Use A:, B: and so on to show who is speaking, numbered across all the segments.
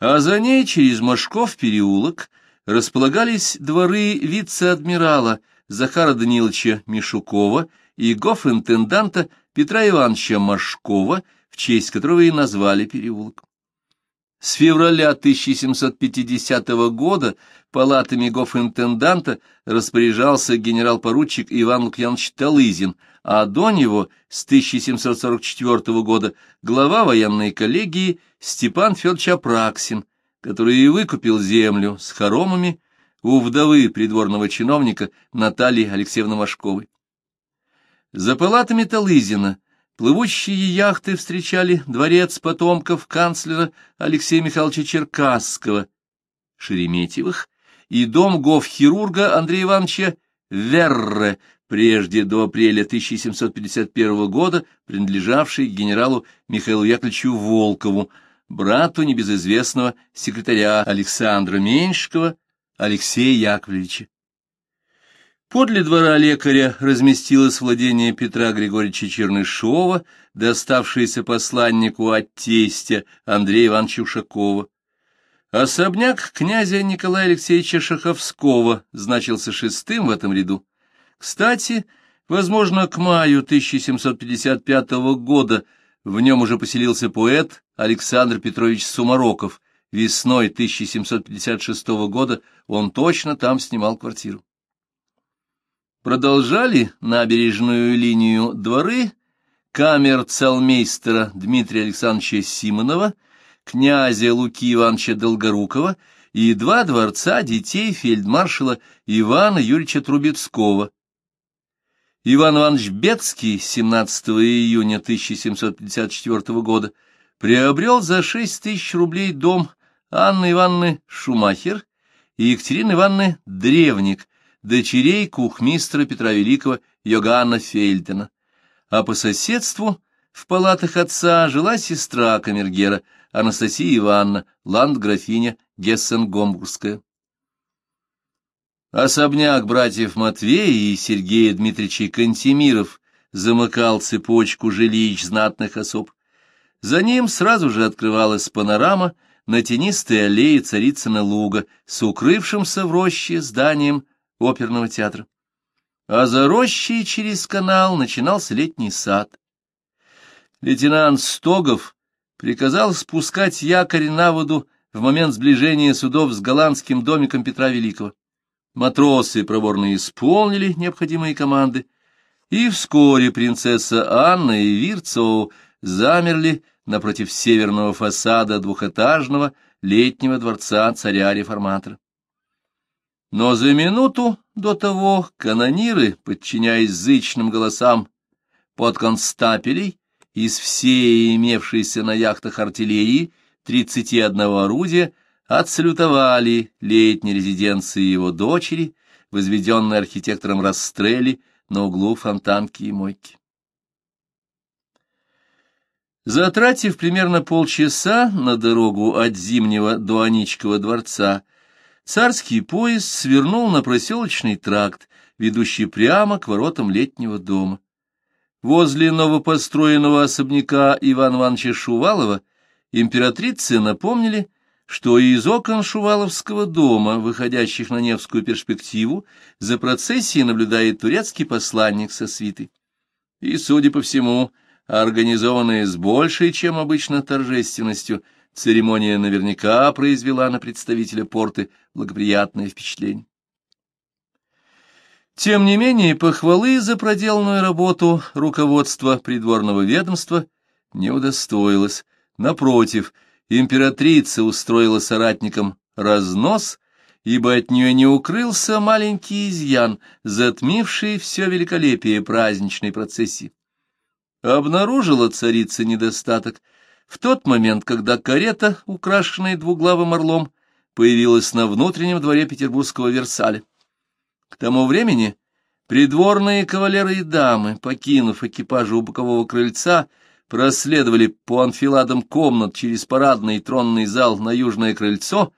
A: а за ней через Машков переулок располагались дворы вице-адмирала Захара Даниловича Мишукова и гоф-интенданта Петра Ивановича Машкова, в честь которого и назвали переулок. С февраля 1750 года палатами гоф-интенданта распоряжался генерал-поручик Иван Лукьянович Талызин, а до него с 1744 года глава военной коллегии Степан Федорович Апраксин, который и выкупил землю с хоромами у вдовы придворного чиновника Натальи Алексеевны Машковой. За палатами Талызина плывущие яхты встречали дворец потомков канцлера Алексея Михайловича Черкасского, Шереметьевых, и дом гоф-хирурга Андрея Ивановича Верре, прежде до апреля 1751 года принадлежавший генералу Михаилу Яковлевичу Волкову, брату небезызвестного секретаря Александра Меньшикова Алексея Яковлевича. Подле двора лекаря разместилось владение Петра Григорьевича Чернышова, доставшееся посланнику от тестя Андрея Ивановича Ушакова. Особняк князя Николая Алексеевича Шаховского значился шестым в этом ряду. Кстати, возможно, к маю 1755 года в нем уже поселился поэт Александр Петрович Сумароков. Весной 1756 года он точно там снимал квартиру. Продолжали набережную линию дворы камер цалмейстера Дмитрия Александровича Симонова, князя Луки Ивановича Долгорукова и два дворца детей фельдмаршала Ивана Юрьевича Трубецкого. Иван Иванович Бецкий 17 июня 1754 года приобрел за шесть тысяч рублей дом Анны Ивановны Шумахер и Екатерины Ивановны Древник, дочерей кухмистра Петра Великого Йоганна Фельдена. А по соседству в палатах отца жила сестра камергера Анастасия Ивановна, ландграфиня Гессен-Гомбургская. Особняк братьев Матвея и Сергея Дмитриевича Кантемиров замыкал цепочку жилищ знатных особ. За ним сразу же открывалась панорама на тенистой аллее Царицына луга с укрывшимся в роще зданием оперного театра. А за рощей через канал начинался летний сад. Лейтенант Стогов приказал спускать якорь на воду в момент сближения судов с голландским домиком Петра Великого. Матросы проворно исполнили необходимые команды, и вскоре принцесса Анна и Вирцоу замерли напротив северного фасада двухэтажного летнего дворца царя-реформатора. Но за минуту до того канониры, подчиняясь зычным голосам подконстапелей, из всей имевшейся на яхтах артиллерии 31 орудия отсалютовали летней резиденции его дочери, возведенной архитектором Растрелли на углу фонтанки и мойки. Затратив примерно полчаса на дорогу от Зимнего до Аничкова дворца, Царский поезд свернул на проселочный тракт, ведущий прямо к воротам летнего дома. Возле новопостроенного особняка Ивана Ивановича Шувалова императрицы напомнили, что из окон Шуваловского дома, выходящих на Невскую перспективу, за процессией наблюдает турецкий посланник со свитой. И, судя по всему, организованная с большей, чем обычно, торжественностью – Церемония наверняка произвела на представителя порты благоприятное впечатление. Тем не менее, похвалы за проделанную работу руководства придворного ведомства не удостоилось. Напротив, императрица устроила соратникам разнос, ибо от нее не укрылся маленький изъян, затмивший все великолепие праздничной процессии. Обнаружила царица недостаток — в тот момент, когда карета, украшенная двуглавым орлом, появилась на внутреннем дворе петербургского Версаля. К тому времени придворные кавалеры и дамы, покинув экипажи у бокового крыльца, проследовали по анфиладам комнат через парадный тронный зал на южное крыльцо,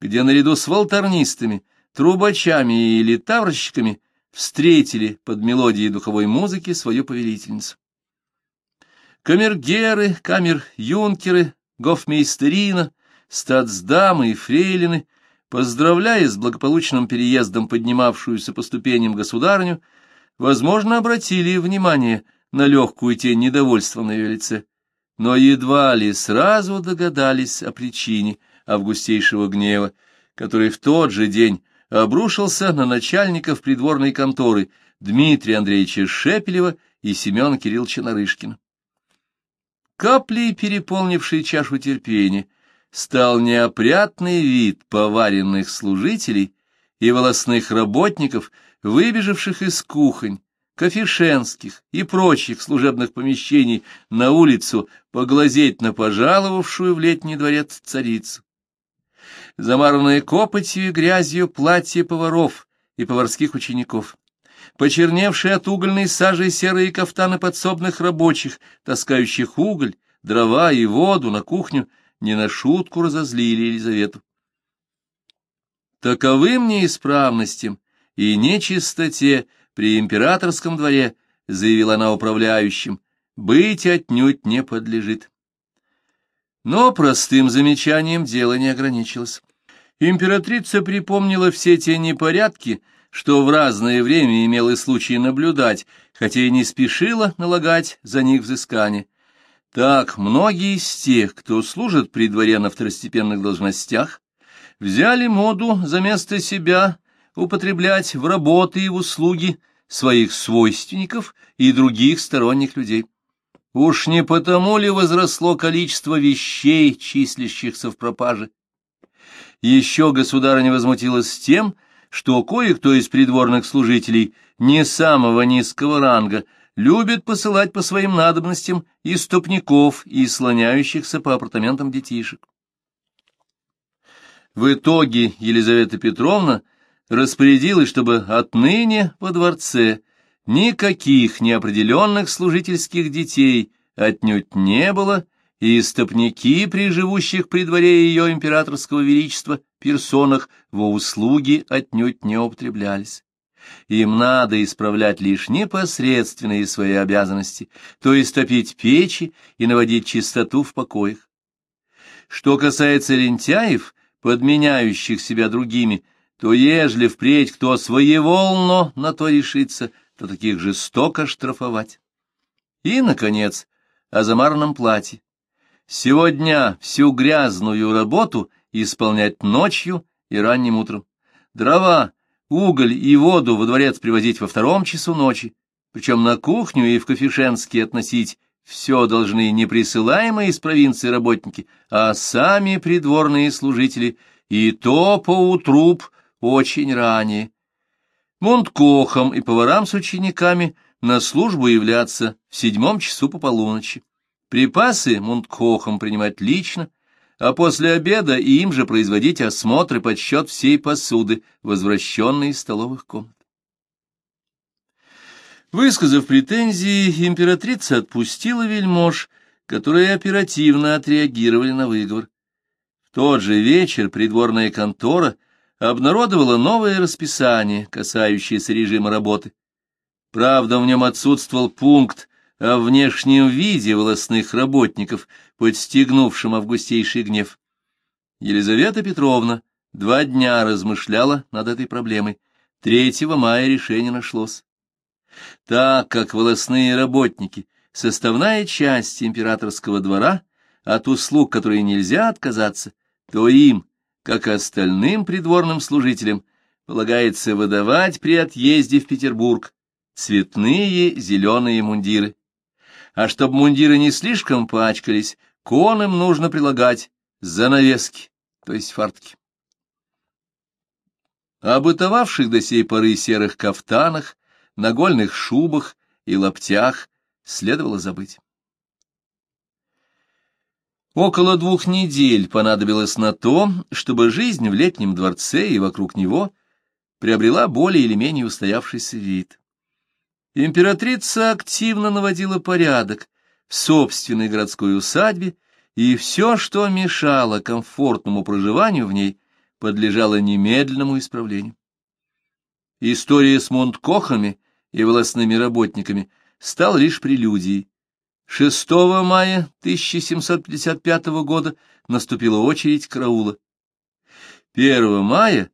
A: где наряду с волторнистами, трубачами и литаврщиками встретили под мелодией духовой музыки свою повелительницу. Камергеры, камер-юнкеры, гофмейстерина, статсдамы и фрейлины, поздравляя с благополучным переездом поднимавшуюся по ступеням государню, возможно, обратили внимание на легкую тень недовольства на ее лице, но едва ли сразу догадались о причине августейшего гнева, который в тот же день обрушился на начальников придворной конторы Дмитрия Андреевича Шепелева и Семена Кирилловича Нарышкина. Каплей, переполнившей чашу терпения, стал неопрятный вид поваренных служителей и волосных работников, выбежавших из кухонь, кофешенских и прочих служебных помещений на улицу поглазеть на пожаловавшую в летний дворец царицу. Замаранное копотью и грязью платье поваров и поварских учеников, почерневшие от угольной сажи серые кафтаны подсобных рабочих, таскающих уголь, дрова и воду на кухню, не на шутку разозлили Елизавету. Таковым неисправностям и нечистоте при императорском дворе, заявила она управляющим, быть отнюдь не подлежит. Но простым замечанием дело не ограничилось. Императрица припомнила все те непорядки, что в разное время имела случай наблюдать, хотя и не спешила налагать за них взыскание. Так многие из тех, кто служит при дворе на второстепенных должностях, взяли моду за место себя употреблять в работы и в услуги своих свойственников и других сторонних людей. Уж не потому ли возросло количество вещей, числящихся в пропаже? Еще государыня возмутилась тем, что кое-кто из придворных служителей не самого низкого ранга любит посылать по своим надобностям и ступников, и слоняющихся по апартаментам детишек. В итоге Елизавета Петровна распорядилась, чтобы отныне во дворце никаких неопределенных служительских детей отнюдь не было, и стопники при живущих при дворе ее императорского величества персонах во услуги отнюдь не употреблялись. Им надо исправлять лишь непосредственные свои обязанности, то есть топить печи и наводить чистоту в покоях. Что касается лентяев, подменяющих себя другими, то ежели впредь кто своеволно на то решится, то таких жестоко штрафовать. И, наконец, о замарном платье. Сегодня всю грязную работу исполнять ночью и ранним утром. Дрова, уголь и воду во дворец привозить во втором часу ночи, причем на кухню и в кофешенские относить все должны не присылаемые из провинции работники, а сами придворные служители, и то по утру очень ранее. Мунткохам и поварам с учениками на службу являться в седьмом часу по полуночи. Припасы Мунткохам принимать лично, а после обеда и им же производить осмотр и подсчет всей посуды, возвращенной из столовых комнат. Высказав претензии, императрица отпустила вельмож, которые оперативно отреагировали на выговор. В тот же вечер придворная контора обнародовала новое расписание, касающееся режима работы. Правда, в нем отсутствовал пункт о внешнем виде волосных работников, подстегнувшим августейший гнев. Елизавета Петровна два дня размышляла над этой проблемой. 3 мая решение нашлось. Так как волосные работники — составная часть императорского двора, от услуг, которые нельзя отказаться, то им, как остальным придворным служителям, полагается выдавать при отъезде в Петербург цветные зеленые мундиры а чтобы мундиры не слишком пачкались, конам нужно прилагать занавески, то есть фартки. О бытовавших до сей поры серых кафтанах, нагольных шубах и лаптях следовало забыть. Около двух недель понадобилось на то, чтобы жизнь в летнем дворце и вокруг него приобрела более или менее устоявшийся вид. Императрица активно наводила порядок в собственной городской усадьбе, и все, что мешало комфортному проживанию в ней, подлежало немедленному исправлению. История с Монткохами и волосными работниками стала лишь прелюдией. 6 мая 1755 года наступила очередь караула. 1 мая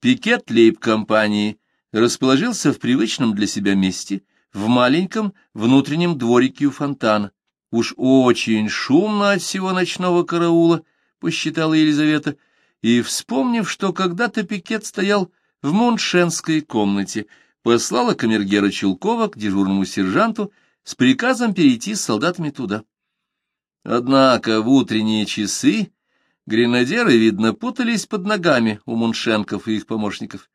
A: пикет лейб-компании расположился в привычном для себя месте, в маленьком внутреннем дворике у фонтана. Уж очень шумно от всего ночного караула, посчитала Елизавета, и, вспомнив, что когда-то пикет стоял в Муншенской комнате, послала камергера Чулкова к дежурному сержанту с приказом перейти с солдатами туда. Однако в утренние часы гренадеры, видно, путались под ногами у Муншенков и их помощников.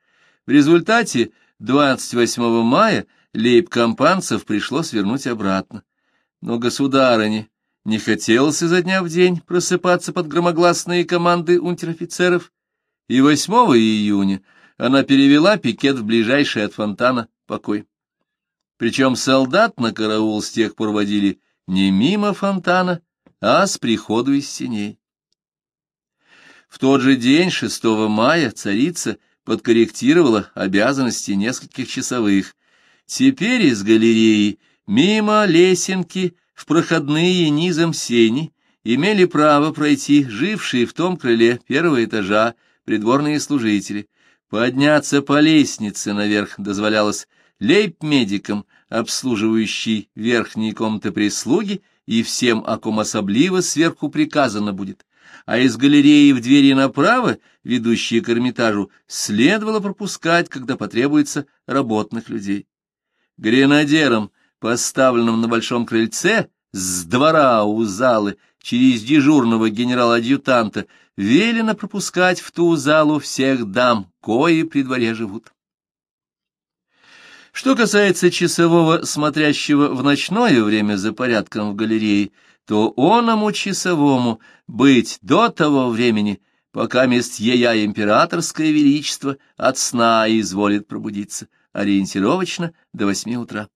A: В результате 28 мая лейб-компанцев пришлось вернуть обратно. Но государыне не хотелось изо дня в день просыпаться под громогласные команды унтер-офицеров, и 8 июня она перевела пикет в ближайший от фонтана покой. Причем солдат на караул с тех пор водили не мимо фонтана, а с приходу из синей. В тот же день, 6 мая, царица подкорректировала обязанности нескольких часовых. Теперь из галереи, мимо лесенки, в проходные низом сени, имели право пройти жившие в том крыле первого этажа придворные служители. Подняться по лестнице наверх дозволялось лейб-медикам, обслуживающий верхние комнаты прислуги, и всем, о ком особливо сверху приказано будет, а из галереи в двери направо, ведущие к Эрмитажу, следовало пропускать, когда потребуется работных людей. Гренадерам, поставленным на большом крыльце, с двора у залы, через дежурного генерала-адъютанта, велено пропускать в ту залу всех дам, кои при дворе живут. Что касается часового, смотрящего в ночное время за порядком в галерее, то оному часовому быть до того времени, пока мест ея императорское величество от сна изволит пробудиться, ориентировочно до восьми утра.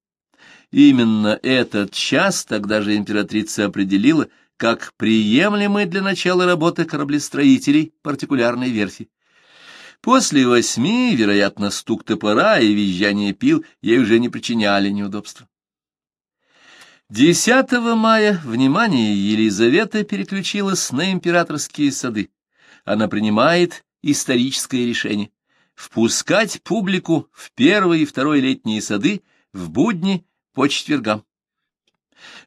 A: Именно этот час тогда же императрица определила как приемлемый для начала работы кораблестроителей партикулярной верфи. После восьми, вероятно, стук топора и визжание пил ей уже не причиняли неудобства. 10 мая внимание Елизаветы переключилось на императорские сады. Она принимает историческое решение — впускать публику в первый и второй летние сады в будни по четвергам.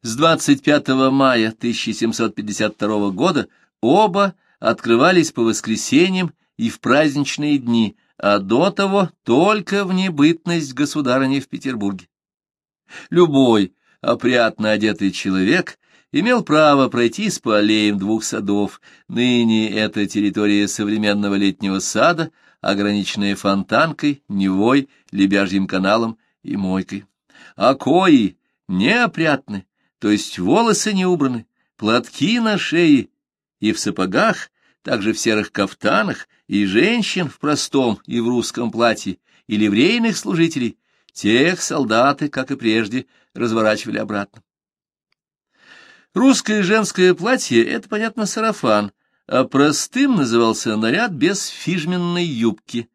A: С 25 мая 1752 года оба открывались по воскресеньям и в праздничные дни, а до того только в небытность государыни в Петербурге. Любой опрятно одетый человек имел право пройтись по аллеям двух садов, ныне это территория современного летнего сада, ограниченная фонтанкой, Невой, Лебяжьим каналом и Мойкой. А кои неопрятны, то есть волосы не убраны, платки на шее и в сапогах, также в серых кафтанах, и женщин в простом и в русском платье, и ливрейных служителей, тех солдаты, как и прежде, разворачивали обратно. Русское женское платье — это, понятно, сарафан, а простым назывался наряд без фижменной юбки.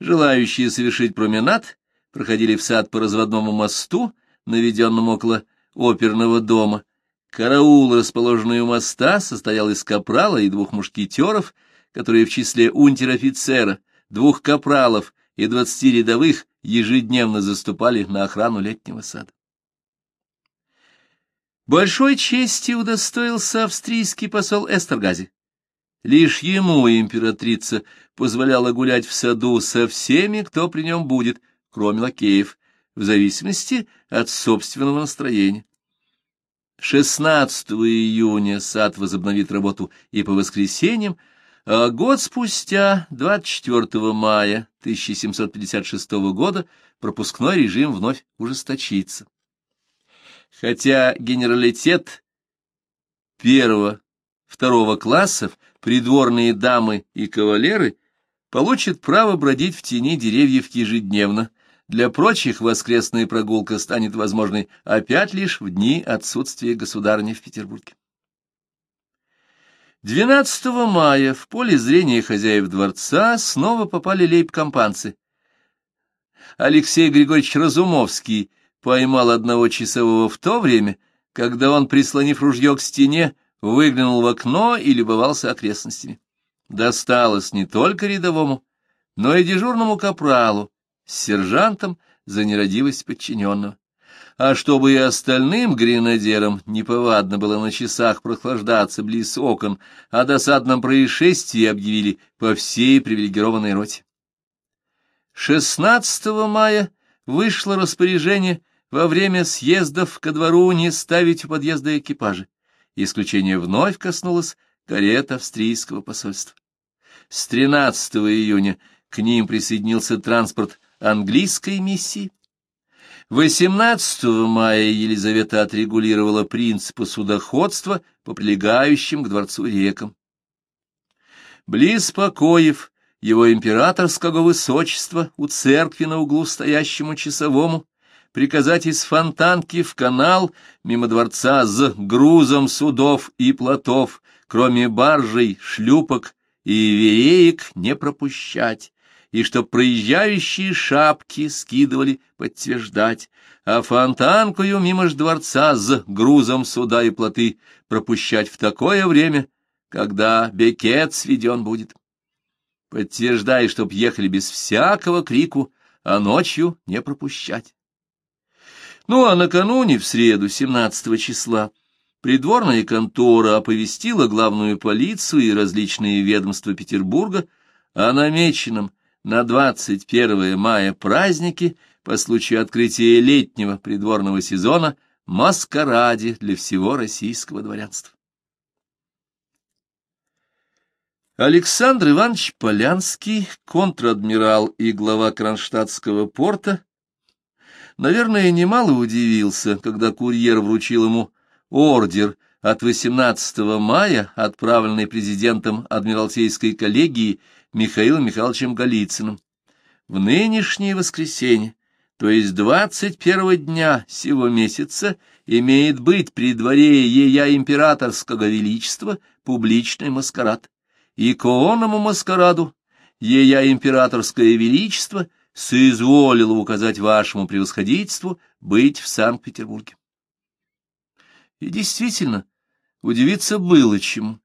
A: Желающие совершить променад проходили в сад по разводному мосту, наведенному около оперного дома, Караул, расположенный у моста, состоял из капрала и двух мушкетеров, которые в числе унтер-офицера, двух капралов и двадцати рядовых ежедневно заступали на охрану летнего сада. Большой чести удостоился австрийский посол Эстергази. Лишь ему императрица позволяла гулять в саду со всеми, кто при нем будет, кроме лакеев, в зависимости от собственного настроения. 16 июня сад возобновит работу и по воскресеньям, а год спустя, 24 мая 1756 года, пропускной режим вновь ужесточится. Хотя генералитет первого, второго классов, придворные дамы и кавалеры получат право бродить в тени деревьев ежедневно, для прочих воскресная прогулка станет возможной опять лишь в дни отсутствия государни в Петербурге. 12 мая в поле зрения хозяев дворца снова попали лейб-компанцы. Алексей Григорьевич Разумовский поймал одного часового в то время, когда он, прислонив ружье к стене, выглянул в окно и любовался окрестностями. Досталось не только рядовому, но и дежурному капралу с сержантом за нерадивость подчиненного. А чтобы и остальным гренадерам неповадно было на часах прохлаждаться близ окон, о досадном происшествии объявили по всей привилегированной роте. 16 мая вышло распоряжение во время съездов ко двору не ставить у подъезда экипажи. Исключение вновь коснулось карет австрийского посольства. С 13 июня к ним присоединился транспорт английской миссии. 18 мая Елизавета отрегулировала принципы судоходства по прилегающим к дворцу рекам. Близ покоев его императорского высочества у церкви на углу стоящему часовому приказать из фонтанки в канал мимо дворца с грузом судов и плотов, кроме баржей, шлюпок и вереек не пропущать, и чтоб проезжающие шапки скидывали подтверждать, а фонтанкою мимо ж дворца с грузом суда и плоты пропущать в такое время, когда бекет сведен будет. Подтверждай, чтоб ехали без всякого крику, а ночью не пропущать. Ну, а накануне, в среду, 17 числа, придворная контора оповестила главную полицию и различные ведомства Петербурга о намеченном на 21 мая празднике по случаю открытия летнего придворного сезона маскараде для всего российского дворянства. Александр Иванович Полянский, контр-адмирал и глава Кронштадтского порта, наверное, немало удивился, когда курьер вручил ему ордер от 18 мая, отправленный президентом Адмиралтейской коллегии Михаилом Михайловичем Голицыным. В нынешнее воскресенье, то есть 21 дня сего месяца, имеет быть при дворе ея императорского величества публичный маскарад. И к оному маскараду ея императорское величество соизволило указать вашему превосходительству быть в Санкт-Петербурге. И действительно, удивиться было чему.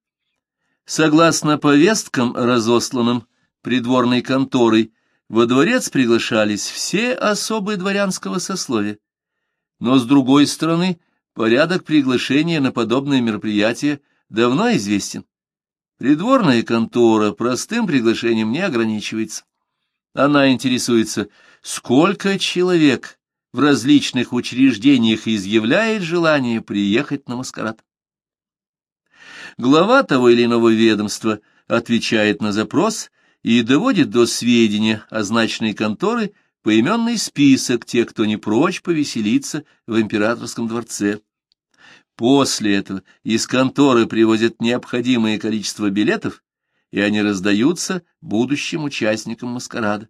A: Согласно повесткам, разосланным придворной конторой, во дворец приглашались все особы дворянского сословия. Но, с другой стороны, порядок приглашения на подобные мероприятия давно известен. Придворная контора простым приглашением не ограничивается. Она интересуется, сколько человек в различных учреждениях изъявляет желание приехать на маскарад. Глава того или иного ведомства отвечает на запрос и доводит до сведения означенной конторы поименный список тех, кто не прочь повеселиться в императорском дворце. После этого из конторы привозят необходимое количество билетов, и они раздаются будущим участникам маскарада.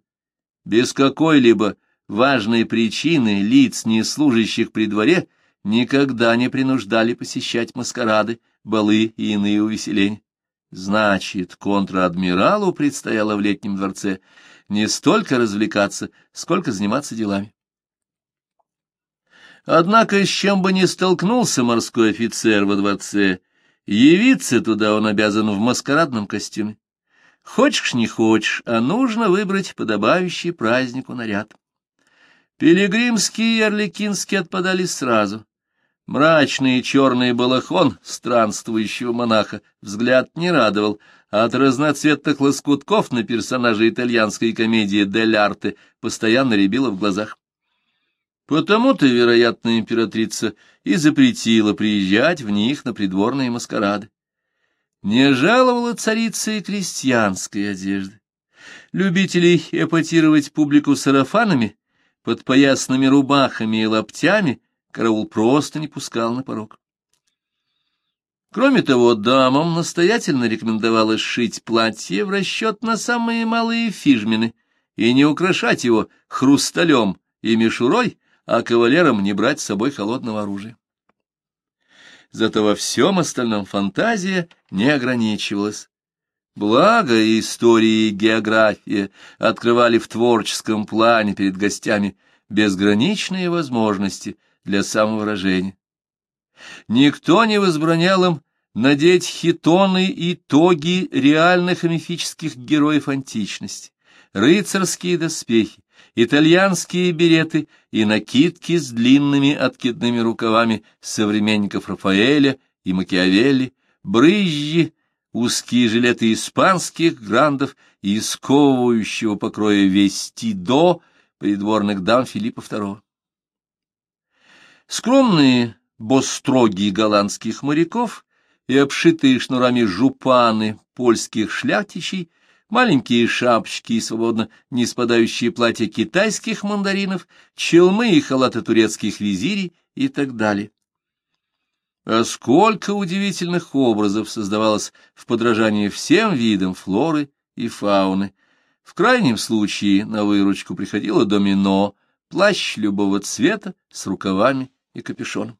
A: Без какой-либо важной причины лиц, не служащих при дворе, никогда не принуждали посещать маскарады, балы и иные увеселения. Значит, контр-адмиралу предстояло в летнем дворце не столько развлекаться, сколько заниматься делами. Однако, с чем бы ни столкнулся морской офицер во дворце, явиться туда он обязан в маскарадном костюме. Хочешь, не хочешь, а нужно выбрать подобающий празднику наряд. Пилигримские и орликинские отпадали сразу. Мрачный черный балахон странствующего монаха взгляд не радовал, а от разноцветных лоскутков на персонажа итальянской комедии «Дель Арте» постоянно рябило в глазах. Потому-то, вероятно, императрица и запретила приезжать в них на придворные маскарады. Не жаловала царица и крестьянской одежды. Любителей эпатировать публику сарафанами, подпоясными рубахами и лаптями караул просто не пускал на порог. Кроме того, дамам настоятельно рекомендовалось шить платье в расчет на самые малые фижмины и не украшать его хрусталем и мишурой, а кавалерам не брать с собой холодного оружия. Зато во всем остальном фантазия не ограничивалась. Благо истории и география открывали в творческом плане перед гостями безграничные возможности для самовыражения. Никто не возбранял им надеть хитоны и тоги реальных и мифических героев античности, рыцарские доспехи, итальянские береты и накидки с длинными откидными рукавами современников Рафаэля и Макиавелли, брызжи, узкие жилеты испанских грандов и сковывающего покроя вестидо придворных дам Филиппа II. Скромные бостроги голландских моряков и обшитые шнурами жупаны польских шляхтичей, маленькие шапочки и свободно не спадающие платья китайских мандаринов, челмы и халаты турецких визирей и так далее. А сколько удивительных образов создавалось в подражании всем видам флоры и фауны. В крайнем случае на выручку приходило домино, плащ любого цвета с рукавами и капюшоном.